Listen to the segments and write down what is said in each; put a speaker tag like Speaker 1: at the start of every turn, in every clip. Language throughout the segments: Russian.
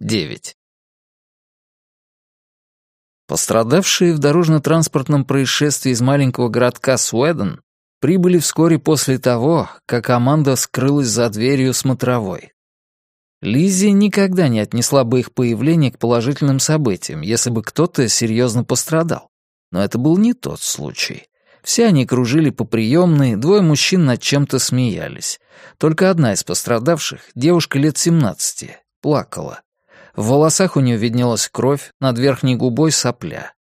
Speaker 1: 9. Пострадавшие в дорожно-транспортном происшествии из маленького городка Суэден прибыли вскоре после того, как Аманда скрылась за дверью смотровой. Лиззи никогда не отнесла бы их появление к положительным событиям, если бы кто-то серьезно пострадал. Но это был не тот случай. Все они кружили по приемной, двое мужчин над чем-то смеялись. Только одна из пострадавших, девушка лет 17, плакала. В волосах у нее виднелась кровь, над верхней губой сопля.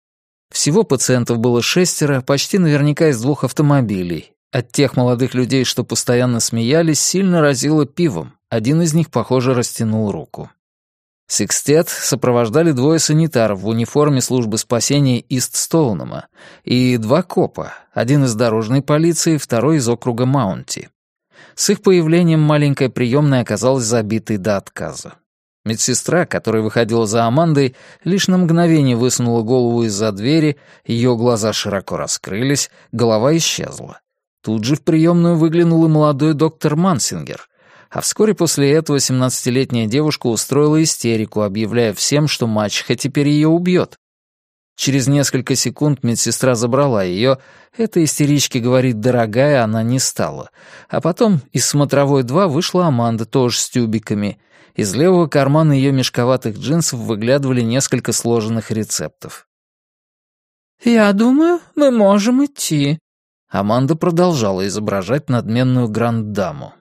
Speaker 1: Всего пациентов было шестеро, почти наверняка из двух автомобилей. От тех молодых людей, что постоянно смеялись, сильно разило пивом. Один из них, похоже, растянул руку. Секстет сопровождали двое санитаров в униформе службы спасения Ист-Стоунема и два копа, один из дорожной полиции, второй из округа Маунти. С их появлением маленькая приемная оказалась забитой до отказа. Медсестра, которая выходила за Амандой, лишь на мгновение высунула голову из-за двери, ее глаза широко раскрылись, голова исчезла. Тут же в приемную выглянул и молодой доктор Мансингер, а вскоре после этого 17-летняя девушка устроила истерику, объявляя всем, что мачеха теперь ее убьет. Через несколько секунд медсестра забрала ее. Эта истерички говорит, дорогая, она не стала. А потом из смотровой 2 вышла Аманда, тоже с тюбиками. Из левого кармана ее мешковатых джинсов выглядывали несколько сложенных рецептов.
Speaker 2: «Я думаю, мы можем идти».
Speaker 1: Аманда продолжала изображать надменную гранд-даму.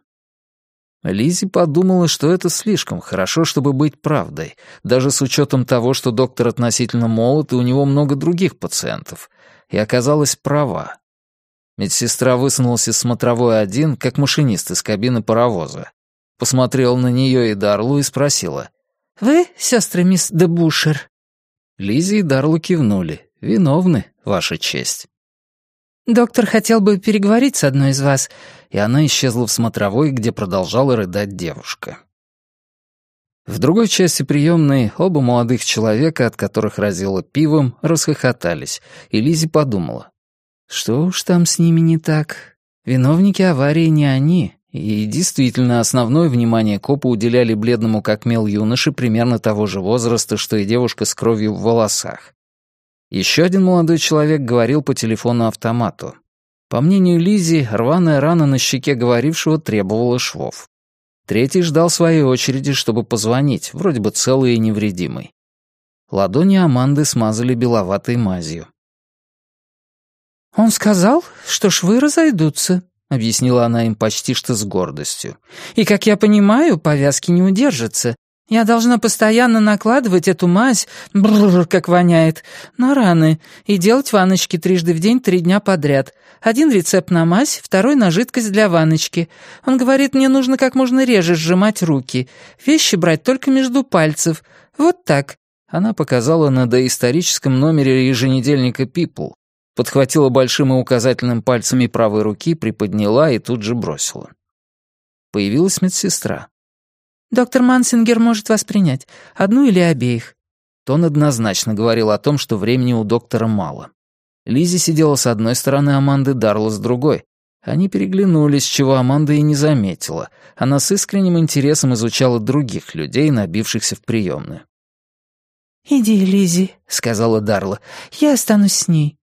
Speaker 1: Лизи подумала, что это слишком хорошо, чтобы быть правдой, даже с учетом того, что доктор относительно молод и у него много других пациентов, и оказалась права. Медсестра высунулась из смотровой один, как машинист из кабины паровоза. Посмотрела на нее и Дарлу и спросила.
Speaker 2: «Вы сестры мисс Дебушер?»
Speaker 1: Лизи и Дарлу кивнули. «Виновны, Ваша честь».
Speaker 2: «Доктор хотел бы переговорить с одной из вас»,
Speaker 1: и она исчезла в смотровой, где продолжала рыдать девушка. В другой части приемной оба молодых человека, от которых разило пивом, расхохотались, и Лизи подумала. Что уж там с ними не так? Виновники аварии не они. И действительно, основное внимание копы уделяли бледному как мел юноше примерно того же возраста, что и девушка с кровью в волосах. Еще один молодой человек говорил по телефону-автомату. По мнению Лизи, рваная рана на щеке говорившего требовала швов. Третий ждал своей очереди, чтобы позвонить, вроде бы целый и невредимый. Ладони Аманды смазали беловатой мазью.
Speaker 2: «Он сказал, что швы разойдутся», — объяснила она им почти что с гордостью. «И, как я понимаю, повязки не удержатся. Я должна постоянно накладывать эту мазь, бррр, как воняет, на раны и делать ванночки трижды в день три дня подряд. Один рецепт на мазь, второй на жидкость для ванночки. Он говорит, мне нужно как можно реже сжимать руки, вещи брать только между пальцев. Вот так».
Speaker 1: Она показала на доисторическом номере еженедельника People, подхватила большим и указательным пальцами правой руки, приподняла и тут же бросила. Появилась медсестра.
Speaker 2: «Доктор Мансингер может вас принять. Одну или обеих?»
Speaker 1: Тон однозначно говорил о том, что времени у доктора мало. Лизи сидела с одной стороны Аманды, Дарла с другой. Они переглянулись, чего Аманда и не заметила. Она с искренним интересом изучала других людей, набившихся в приемную.
Speaker 2: «Иди, Лизи, сказала Дарла. «Я останусь с ней».